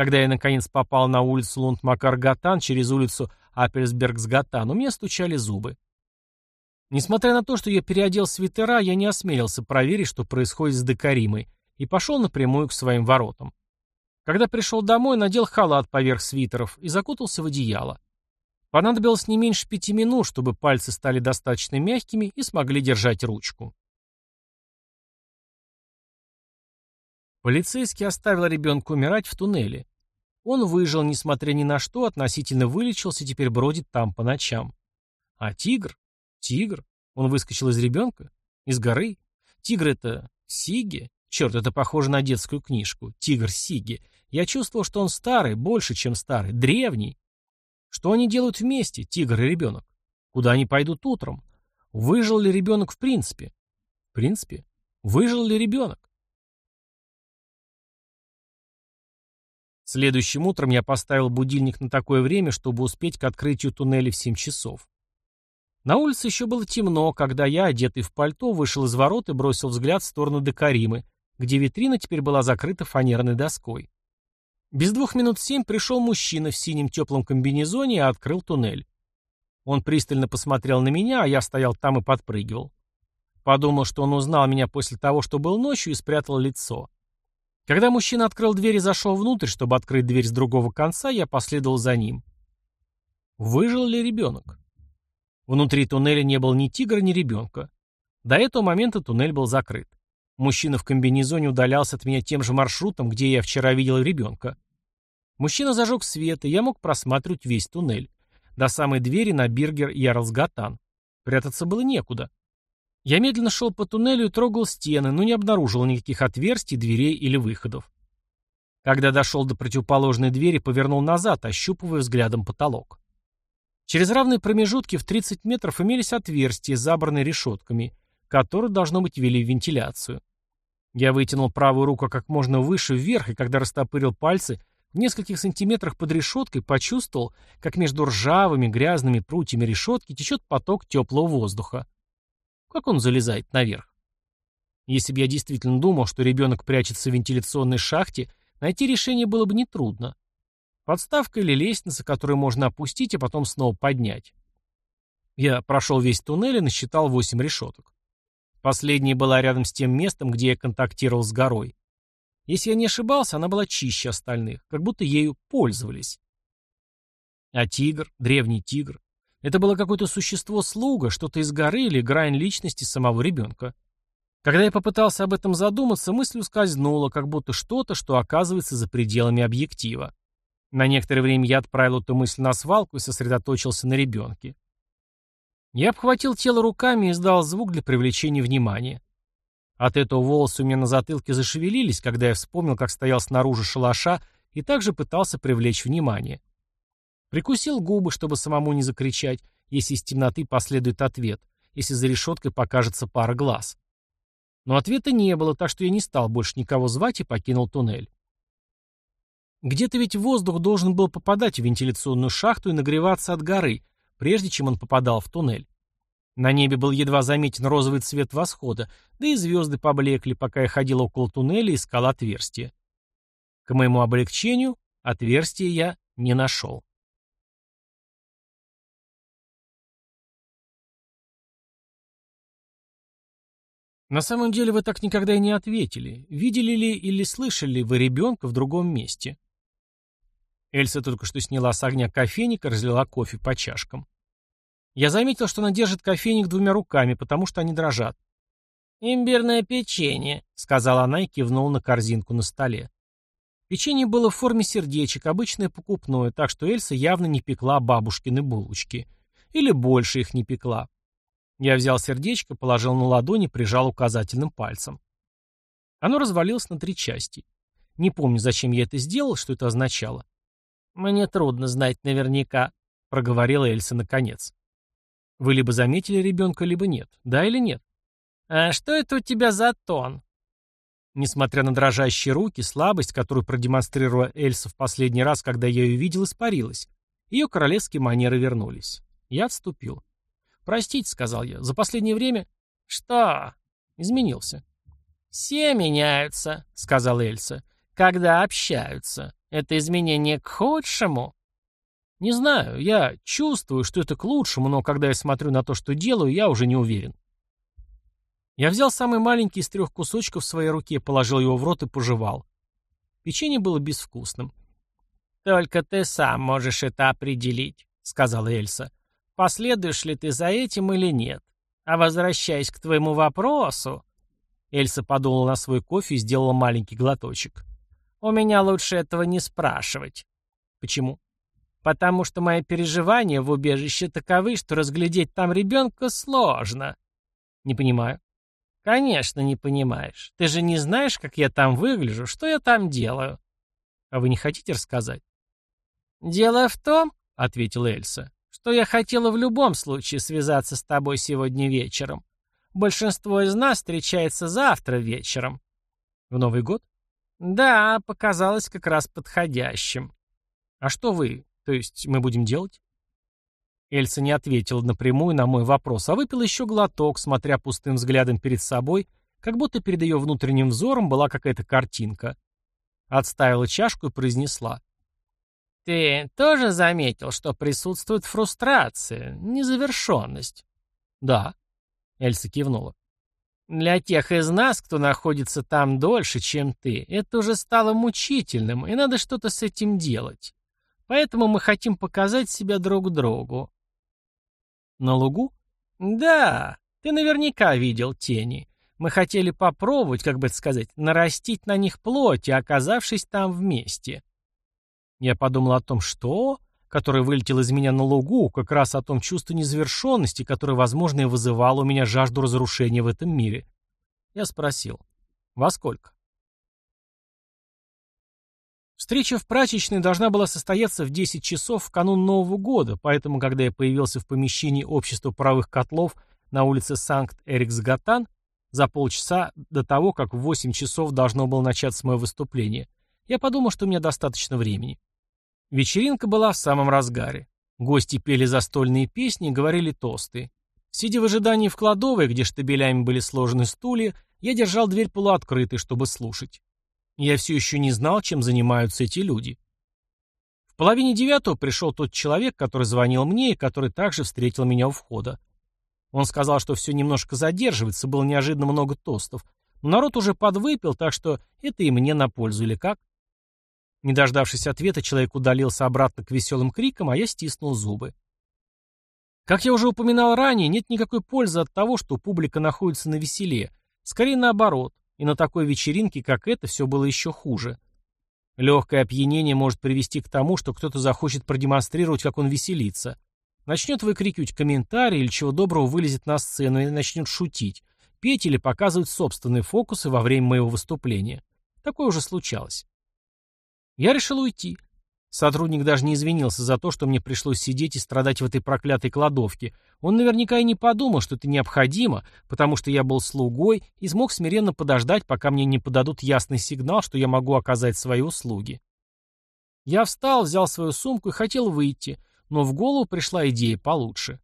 Когда я наконец попал на улицу Лунд-Макар-Гатан через улицу Апельсбергс-Гатан, у меня стучали зубы. Несмотря на то, что я переодел свитера, я не осмелился проверить, что происходит с Декаримой, и пошел напрямую к своим воротам. Когда пришел домой, надел халат поверх свитеров и закутался в одеяло. Понадобилось не меньше пяти минут, чтобы пальцы стали достаточно мягкими и смогли держать ручку. Полицейский оставил ребенка умирать в туннеле. Он выжил, несмотря ни на что, относительно вылечился, теперь бродит там по ночам. А тигр? Тигр? Он выскочил из ребенка? Из горы? Тигр это Сиги? Черт, это похоже на детскую книжку. Тигр Сиги. Я чувствовал, что он старый, больше, чем старый, древний. Что они делают вместе, тигр и ребенок? Куда они пойдут утром? Выжил ли ребенок в принципе? В принципе? Выжил ли ребенок? Следующим утром я поставил будильник на такое время, чтобы успеть к открытию туннеля в 7 часов. На улице еще было темно, когда я, одетый в пальто, вышел из ворот и бросил взгляд в сторону Декаримы, где витрина теперь была закрыта фанерной доской. Без двух минут семь пришел мужчина в синем теплом комбинезоне и открыл туннель. Он пристально посмотрел на меня, а я стоял там и подпрыгивал. Подумал, что он узнал меня после того, что был ночью, и спрятал лицо. Когда мужчина открыл дверь и зашел внутрь, чтобы открыть дверь с другого конца, я последовал за ним. Выжил ли ребенок? Внутри туннеля не было ни тигра, ни ребенка. До этого момента туннель был закрыт. Мужчина в комбинезоне удалялся от меня тем же маршрутом, где я вчера видел ребенка. Мужчина зажег свет, и я мог просматривать весь туннель. До самой двери на биргер Ярлсгатан. Прятаться было некуда. Я медленно шел по туннелю и трогал стены, но не обнаружил никаких отверстий, дверей или выходов. Когда дошел до противоположной двери, повернул назад, ощупывая взглядом потолок. Через равные промежутки в 30 метров имелись отверстия, забранные решетками, которые, должно быть, вели в вентиляцию. Я вытянул правую руку как можно выше вверх, и когда растопырил пальцы, в нескольких сантиметрах под решеткой почувствовал, как между ржавыми грязными прутьями решетки течет поток теплого воздуха. Как он залезает наверх? Если бы я действительно думал, что ребенок прячется в вентиляционной шахте, найти решение было бы нетрудно. Подставка или лестница, которую можно опустить, а потом снова поднять. Я прошел весь туннель и насчитал восемь решеток. Последняя была рядом с тем местом, где я контактировал с горой. Если я не ошибался, она была чище остальных, как будто ею пользовались. А тигр, древний тигр, это было какое-то существо-слуга, что-то из горы или грань личности самого ребенка. Когда я попытался об этом задуматься, мысль ускользнула, как будто что-то, что оказывается за пределами объектива. На некоторое время я отправил эту мысль на свалку и сосредоточился на ребенке. Я обхватил тело руками и издал звук для привлечения внимания. От этого волосы у меня на затылке зашевелились, когда я вспомнил, как стоял снаружи шалаша и также пытался привлечь внимание. Прикусил губы, чтобы самому не закричать, если из темноты последует ответ, если за решеткой покажется пара глаз. Но ответа не было, так что я не стал больше никого звать и покинул туннель. Где-то ведь воздух должен был попадать в вентиляционную шахту и нагреваться от горы, прежде чем он попадал в туннель. На небе был едва заметен розовый цвет восхода, да и звезды поблекли, пока я ходил около туннеля и искал отверстие. К моему облегчению, отверстия я не нашел. На самом деле вы так никогда и не ответили. Видели ли или слышали ли вы ребенка в другом месте? Эльса только что сняла с огня кофейник и разлила кофе по чашкам. Я заметил, что она держит кофейник двумя руками, потому что они дрожат. «Имбирное печенье», — сказала она и кивнула на корзинку на столе. Печенье было в форме сердечек, обычное покупное, так что Эльса явно не пекла бабушкины булочки. Или больше их не пекла. Я взял сердечко, положил на ладони прижал указательным пальцем. Оно развалилось на три части. Не помню, зачем я это сделал, что это означало. «Мне трудно знать наверняка», — проговорила Эльса наконец. «Вы либо заметили ребенка, либо нет. Да или нет?» «А что это у тебя за тон?» Несмотря на дрожащие руки, слабость, которую продемонстрировала Эльса в последний раз, когда я ее видел, испарилась. Ее королевские манеры вернулись. Я отступил. «Простите», — сказал я, — «за последнее время...» «Что?» «Изменился». «Все меняются», — сказала Эльса, — «когда общаются». Это изменение к худшему? Не знаю, я чувствую, что это к лучшему, но когда я смотрю на то, что делаю, я уже не уверен. Я взял самый маленький из трех кусочков в своей руке, положил его в рот и пожевал. Печенье было безвкусным. «Только ты сам можешь это определить», — сказала Эльса. «Последуешь ли ты за этим или нет? А возвращаясь к твоему вопросу...» Эльса подула на свой кофе и сделала маленький глоточек. «У меня лучше этого не спрашивать». «Почему?» «Потому что мои переживания в убежище таковы, что разглядеть там ребенка сложно». «Не понимаю». «Конечно, не понимаешь. Ты же не знаешь, как я там выгляжу, что я там делаю». «А вы не хотите рассказать?» «Дело в том, — ответила Эльса, — что я хотела в любом случае связаться с тобой сегодня вечером. Большинство из нас встречается завтра вечером». «В Новый год?» «Да, показалось как раз подходящим». «А что вы, то есть мы будем делать?» Эльса не ответила напрямую на мой вопрос, а выпила еще глоток, смотря пустым взглядом перед собой, как будто перед ее внутренним взором была какая-то картинка. Отставила чашку и произнесла. Ты тоже заметил, что присутствует фрустрация, незавершенность? Да. Эльса кивнула. Для тех из нас, кто находится там дольше, чем ты, это уже стало мучительным, и надо что-то с этим делать. Поэтому мы хотим показать себя друг другу. На лугу? Да, ты наверняка видел тени. Мы хотели попробовать, как бы это сказать, нарастить на них плоть, оказавшись там вместе. Я подумал о том, что... Который вылетел из меня на лугу, как раз о том чувстве незавершенности, которое, возможно, и вызывало у меня жажду разрушения в этом мире. Я спросил, во сколько? Встреча в прачечной должна была состояться в 10 часов в канун Нового года, поэтому, когда я появился в помещении общества паровых котлов на улице Санкт-Эрикс-Гатан, за полчаса до того, как в 8 часов должно было начаться мое выступление, я подумал, что у меня достаточно времени. Вечеринка была в самом разгаре. Гости пели застольные песни и говорили тосты. Сидя в ожидании в кладовой, где штабелями были сложены стулья, я держал дверь полуоткрытой, чтобы слушать. Я все еще не знал, чем занимаются эти люди. В половине девятого пришел тот человек, который звонил мне и который также встретил меня у входа. Он сказал, что все немножко задерживается, было неожиданно много тостов. Но народ уже подвыпил, так что это и мне на пользу, или как? Не дождавшись ответа, человек удалился обратно к веселым крикам, а я стиснул зубы. Как я уже упоминал ранее, нет никакой пользы от того, что публика находится на веселе. Скорее наоборот, и на такой вечеринке, как эта, все было еще хуже. Легкое опьянение может привести к тому, что кто-то захочет продемонстрировать, как он веселится. Начнет выкрикивать комментарии или чего доброго вылезет на сцену и начнет шутить, петь или показывать собственные фокусы во время моего выступления. Такое уже случалось. Я решил уйти. Сотрудник даже не извинился за то, что мне пришлось сидеть и страдать в этой проклятой кладовке. Он наверняка и не подумал, что это необходимо, потому что я был слугой и смог смиренно подождать, пока мне не подадут ясный сигнал, что я могу оказать свои услуги. Я встал, взял свою сумку и хотел выйти, но в голову пришла идея получше.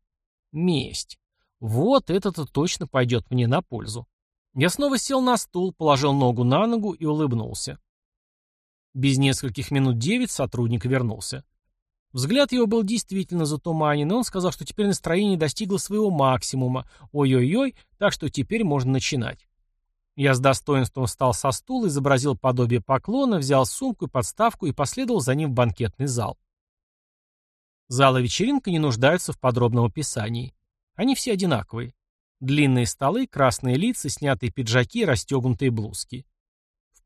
Месть. Вот это-то точно пойдет мне на пользу. Я снова сел на стул, положил ногу на ногу и улыбнулся. Без нескольких минут девять сотрудник вернулся. Взгляд его был действительно затуманен, и он сказал, что теперь настроение достигло своего максимума. Ой-ой-ой, так что теперь можно начинать. Я с достоинством встал со стула, изобразил подобие поклона, взял сумку и подставку и последовал за ним в банкетный зал. Залы вечеринка не нуждаются в подробном описании. Они все одинаковые. Длинные столы, красные лица, снятые пиджаки, расстегнутые блузки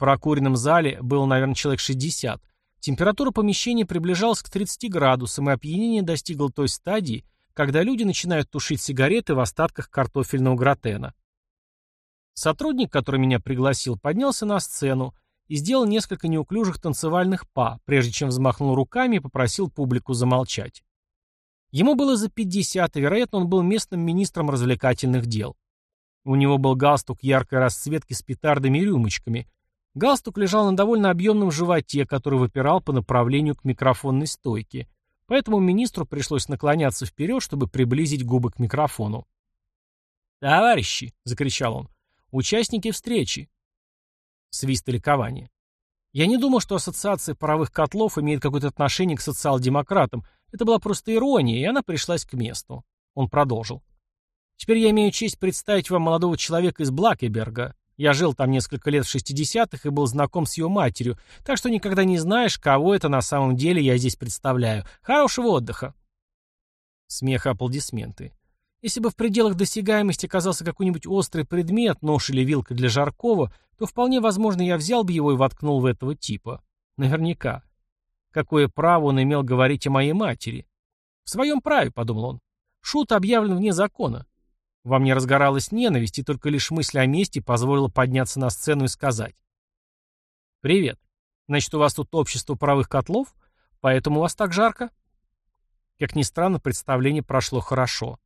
прокуренном зале было, наверное, человек 60. Температура помещения приближалась к 30 градусам, и опьянение достигло той стадии, когда люди начинают тушить сигареты в остатках картофельного гратена. Сотрудник, который меня пригласил, поднялся на сцену и сделал несколько неуклюжих танцевальных па, прежде чем взмахнул руками и попросил публику замолчать. Ему было за 50, и, вероятно, он был местным министром развлекательных дел. У него был галстук яркой расцветки с петардами и рюмочками, Галстук лежал на довольно объемном животе, который выпирал по направлению к микрофонной стойке, поэтому министру пришлось наклоняться вперед, чтобы приблизить губы к микрофону. «Товарищи!» — закричал он. «Участники встречи!» Свист и ликование. Я не думал, что ассоциация паровых котлов имеет какое-то отношение к социал-демократам. Это была просто ирония, и она пришлась к месту. Он продолжил. «Теперь я имею честь представить вам молодого человека из Блакеберга. Я жил там несколько лет в 60-х и был знаком с ее матерью, так что никогда не знаешь, кого это на самом деле я здесь представляю. Хорошего отдыха. Смех и аплодисменты. Если бы в пределах досягаемости оказался какой-нибудь острый предмет, нож или вилка для жаркого, то вполне возможно я взял бы его и воткнул в этого типа. Наверняка. Какое право он имел говорить о моей матери? В своем праве, подумал он. Шут объявлен вне закона. Во мне разгоралась ненависть, и только лишь мысль о мести позволила подняться на сцену и сказать. «Привет. Значит, у вас тут общество правых котлов? Поэтому у вас так жарко?» Как ни странно, представление прошло хорошо.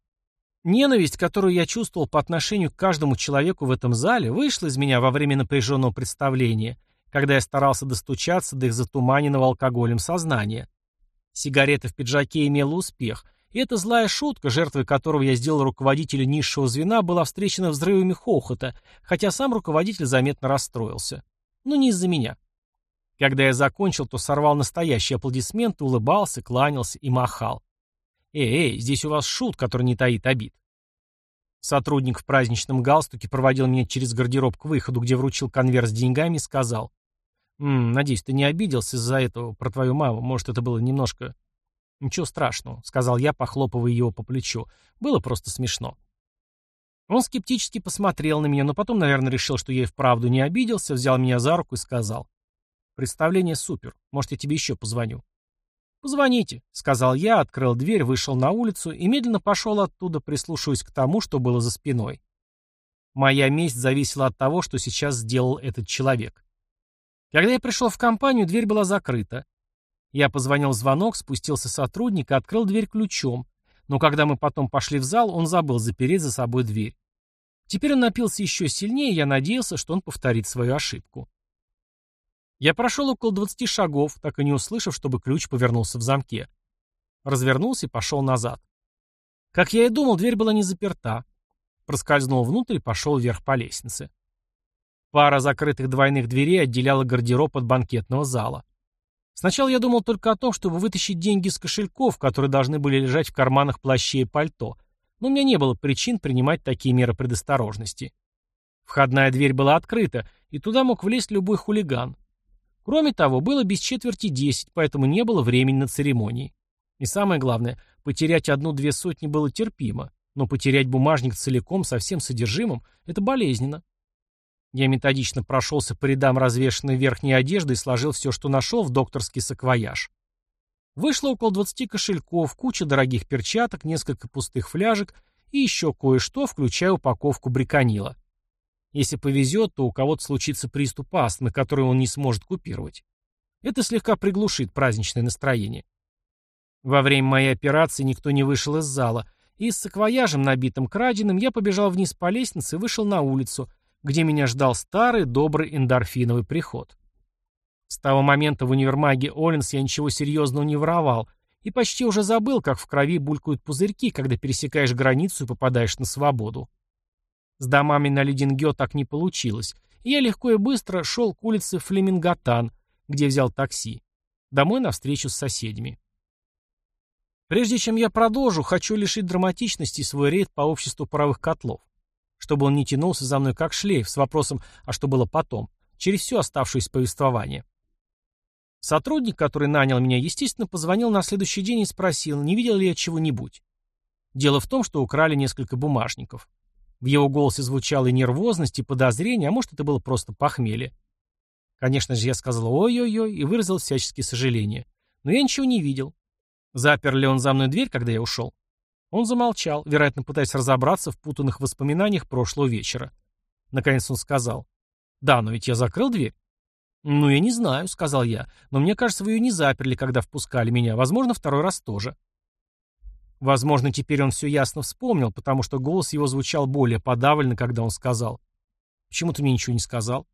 Ненависть, которую я чувствовал по отношению к каждому человеку в этом зале, вышла из меня во время напряженного представления, когда я старался достучаться до их затуманенного алкоголем сознания. Сигарета в пиджаке имела успех, и эта злая шутка, жертвой которого я сделал руководителя низшего звена, была встречена взрывами хохота, хотя сам руководитель заметно расстроился. Но не из-за меня. Когда я закончил, то сорвал настоящие аплодисменты, улыбался, кланялся и махал. «Эй, эй, здесь у вас шут, который не таит обид». Сотрудник в праздничном галстуке проводил меня через гардероб к выходу, где вручил конверт с деньгами и сказал. «М, «Надеюсь, ты не обиделся из-за этого про твою маму. Может, это было немножко...» «Ничего страшного», — сказал я, похлопывая его по плечу. «Было просто смешно». Он скептически посмотрел на меня, но потом, наверное, решил, что я и вправду не обиделся, взял меня за руку и сказал. «Представление супер. Может, я тебе еще позвоню?» «Позвоните», — сказал я, открыл дверь, вышел на улицу и медленно пошел оттуда, прислушиваясь к тому, что было за спиной. Моя месть зависела от того, что сейчас сделал этот человек. Когда я пришел в компанию, дверь была закрыта. Я позвонил в звонок, спустился сотрудник и открыл дверь ключом, но когда мы потом пошли в зал, он забыл запереть за собой дверь. Теперь он напился еще сильнее, и я надеялся, что он повторит свою ошибку. Я прошел около 20 шагов, так и не услышав, чтобы ключ повернулся в замке. Развернулся и пошел назад. Как я и думал, дверь была не заперта. Проскользнул внутрь и пошел вверх по лестнице. Пара закрытых двойных дверей отделяла гардероб от банкетного зала. Сначала я думал только о том, чтобы вытащить деньги из кошельков, которые должны были лежать в карманах плащей и пальто, но у меня не было причин принимать такие меры предосторожности. Входная дверь была открыта, и туда мог влезть любой хулиган. Кроме того, было без четверти десять, поэтому не было времени на церемонии. И самое главное, потерять одну-две сотни было терпимо, но потерять бумажник целиком со всем содержимым – это болезненно. Я методично прошелся по рядам развешанной верхней одежды и сложил все, что нашел, в докторский саквояж. Вышло около 20 кошельков, куча дорогих перчаток, несколько пустых фляжек и еще кое-что, включая упаковку бриконила. Если повезет, то у кого-то случится приступ астмы, который он не сможет купировать. Это слегка приглушит праздничное настроение. Во время моей операции никто не вышел из зала, и с саквояжем, набитым краденым, я побежал вниз по лестнице и вышел на улицу, где меня ждал старый добрый эндорфиновый приход. С того момента в универмаге Оллинс я ничего серьезного не воровал и почти уже забыл, как в крови булькают пузырьки, когда пересекаешь границу и попадаешь на свободу. С домами на Ледингё так не получилось, и я легко и быстро шел к улице Флеминготан, где взял такси. Домой на встречу с соседями. Прежде чем я продолжу, хочу лишить драматичности свой рейд по обществу паровых котлов, чтобы он не тянулся за мной как шлейф с вопросом «а что было потом?» через все оставшееся повествование. Сотрудник, который нанял меня, естественно, позвонил на следующий день и спросил, не видел ли я чего-нибудь. Дело в том, что украли несколько бумажников. В его голосе звучала и нервозность, и подозрение, а может, это было просто похмелье. Конечно же, я сказал «ой-ой-ой» и выразил всяческие сожаления. Но я ничего не видел. Запер ли он за мной дверь, когда я ушел? Он замолчал, вероятно, пытаясь разобраться в путанных воспоминаниях прошлого вечера. Наконец он сказал «Да, но ведь я закрыл дверь». «Ну, я не знаю», — сказал я, «но мне кажется, вы ее не заперли, когда впускали меня. Возможно, второй раз тоже». Возможно, теперь он все ясно вспомнил, потому что голос его звучал более подавленно, когда он сказал. «Почему ты мне ничего не сказал?»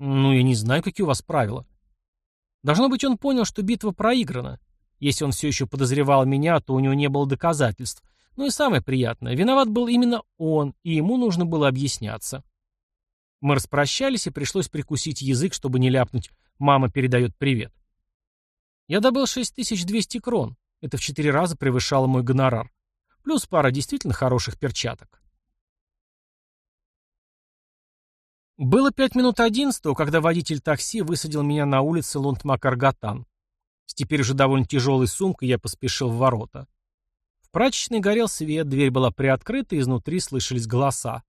«Ну, я не знаю, какие у вас правила». Должно быть, он понял, что битва проиграна. Если он все еще подозревал меня, то у него не было доказательств. Ну и самое приятное, виноват был именно он, и ему нужно было объясняться. Мы распрощались, и пришлось прикусить язык, чтобы не ляпнуть «мама передает привет». Я добыл 6200 крон. Это в четыре раза превышало мой гонорар. Плюс пара действительно хороших перчаток. Было пять минут одиннадцатого, когда водитель такси высадил меня на улице Лундмакаргатан. С теперь уже довольно тяжелой сумкой я поспешил в ворота. В прачечной горел свет, дверь была приоткрыта, и изнутри слышались голоса.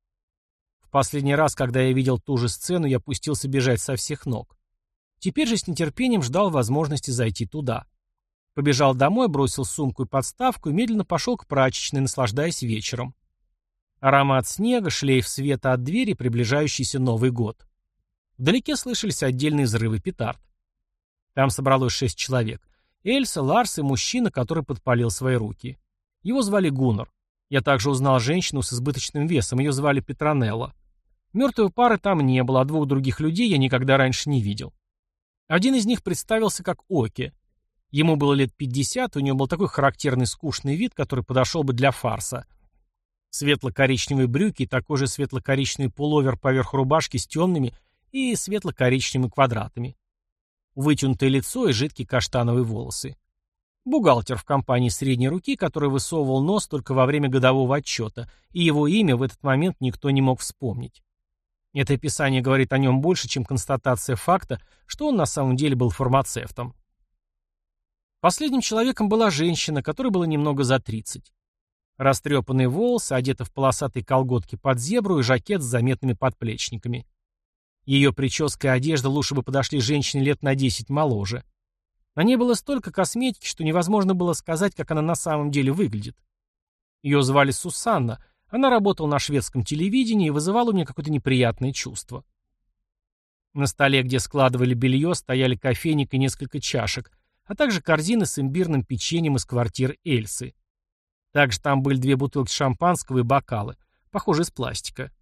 В последний раз, когда я видел ту же сцену, я пустился бежать со всех ног. Теперь же с нетерпением ждал возможности зайти туда. Побежал домой, бросил сумку и подставку и медленно пошел к прачечной, наслаждаясь вечером. Аромат снега, шлейф света от двери, приближающийся Новый год. Вдалеке слышались отдельные взрывы петард. Там собралось шесть человек. Эльса, Ларс и мужчина, который подпалил свои руки. Его звали Гуннар. Я также узнал женщину с избыточным весом, ее звали Петронелла. Мертвой пары там не было, а двух других людей я никогда раньше не видел. Один из них представился как Оки. Ему было лет 50, у него был такой характерный скучный вид, который подошел бы для фарса – Светло-коричневые брюки и такой же светло-коричневый пуловер поверх рубашки с темными и светло-коричневыми квадратами. Вытянутое лицо и жидкие каштановые волосы. Бухгалтер в компании средней руки, который высовывал нос только во время годового отчета, и его имя в этот момент никто не мог вспомнить. Это описание говорит о нем больше, чем констатация факта, что он на самом деле был фармацевтом. Последним человеком была женщина, которой было немного за 30. Растрепанные волосы, одета в полосатые колготки под зебру и жакет с заметными подплечниками. Ее прическа и одежда лучше бы подошли женщине лет на 10 моложе. На ней было столько косметики, что невозможно было сказать, как она на самом деле выглядит. Ее звали Сусанна, она работала на шведском телевидении и вызывала у меня какое-то неприятное чувство. На столе, где складывали белье, стояли кофейник и несколько чашек, а также корзины с имбирным печеньем из квартир Эльсы. Также там были две бутылки шампанского и бокалы, похожие из пластика.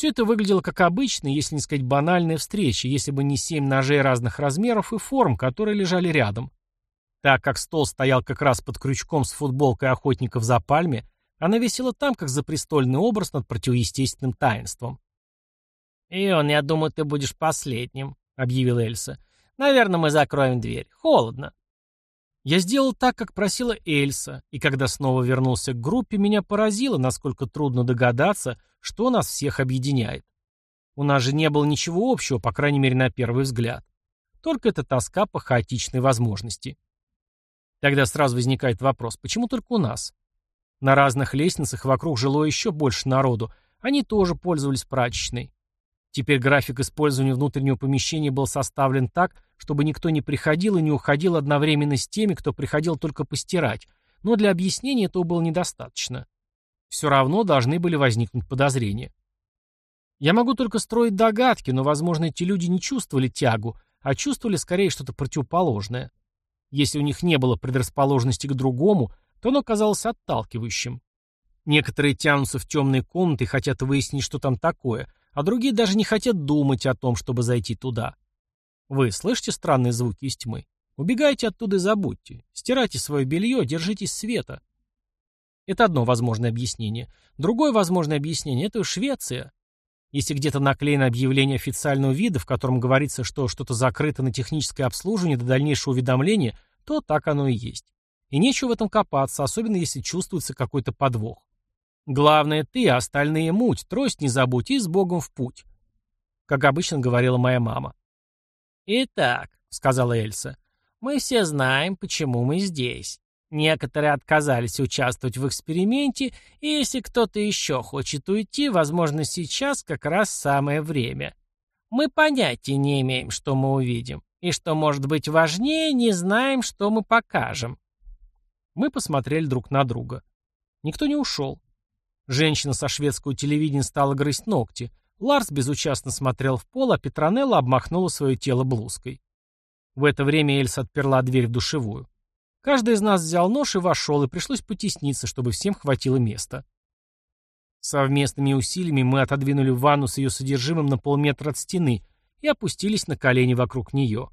Все это выглядело как обычная, если не сказать банальная встреча, если бы не семь ножей разных размеров и форм, которые лежали рядом. Так как стол стоял как раз под крючком с футболкой охотников за пальме, она висела там, как запрестольный образ над противоестественным таинством. «Ион, я думаю, ты будешь последним», — объявила Эльса. «Наверное, мы закроем дверь. Холодно». Я сделал так, как просила Эльса, и когда снова вернулся к группе, меня поразило, насколько трудно догадаться, что нас всех объединяет. У нас же не было ничего общего, по крайней мере, на первый взгляд. Только эта тоска по хаотичной возможности. Тогда сразу возникает вопрос, почему только у нас? На разных лестницах вокруг жило еще больше народу, они тоже пользовались прачечной. Теперь график использования внутреннего помещения был составлен так, чтобы никто не приходил и не уходил одновременно с теми, кто приходил только постирать, но для объяснения этого было недостаточно. Все равно должны были возникнуть подозрения. Я могу только строить догадки, но, возможно, эти люди не чувствовали тягу, а чувствовали скорее что-то противоположное. Если у них не было предрасположенности к другому, то оно казалось отталкивающим. Некоторые тянутся в темные комнаты и хотят выяснить, что там такое, а другие даже не хотят думать о том, чтобы зайти туда. Вы слышите странные звуки из тьмы? Убегайте оттуда и забудьте. Стирайте свое белье, держитесь света. Это одно возможное объяснение. Другое возможное объяснение – это Швеция. Если где-то наклеено объявление официального вида, в котором говорится, что что-то закрыто на техническое обслуживание до дальнейшего уведомления, то так оно и есть. И нечего в этом копаться, особенно если чувствуется какой-то подвох. Главное ты, а остальные муть, трость не забудь и с Богом в путь. Как обычно говорила моя мама. «Итак», — сказала Эльса, — «мы все знаем, почему мы здесь. Некоторые отказались участвовать в эксперименте, и если кто-то еще хочет уйти, возможно, сейчас как раз самое время. Мы понятия не имеем, что мы увидим, и что может быть важнее, не знаем, что мы покажем». Мы посмотрели друг на друга. Никто не ушел. Женщина со шведского телевидения стала грызть ногти. Ларс безучастно смотрел в пол, а Петронелла обмахнула свое тело блузкой. В это время Эльса отперла дверь в душевую. Каждый из нас взял нож и вошел, и пришлось потесниться, чтобы всем хватило места. Совместными усилиями мы отодвинули ванну с ее содержимым на полметра от стены и опустились на колени вокруг нее.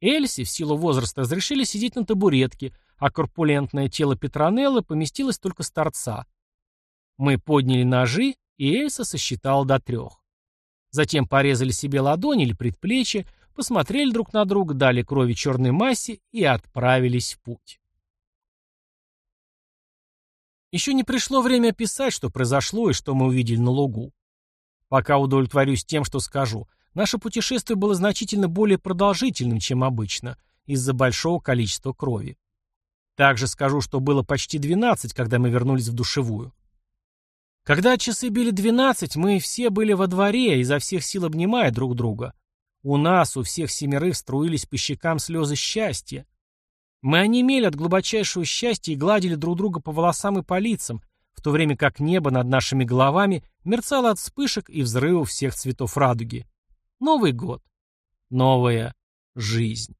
Эльсе в силу возраста разрешили сидеть на табуретке, а корпулентное тело Петронеллы поместилось только с торца. Мы подняли ножи, и Эльса сосчитала до трех. Затем порезали себе ладони или предплечье, посмотрели друг на друга, дали крови черной массе и отправились в путь. Еще не пришло время описать, что произошло и что мы увидели на лугу. Пока удовлетворюсь тем, что скажу. Наше путешествие было значительно более продолжительным, чем обычно, из-за большого количества крови. Также скажу, что было почти 12, когда мы вернулись в душевую. Когда часы били 12, мы все были во дворе, изо всех сил обнимая друг друга. У нас, у всех семерых, струились по щекам слезы счастья. Мы онемели от глубочайшего счастья и гладили друг друга по волосам и по лицам, в то время как небо над нашими головами мерцало от вспышек и взрывов всех цветов радуги. Новый год. Новая жизнь.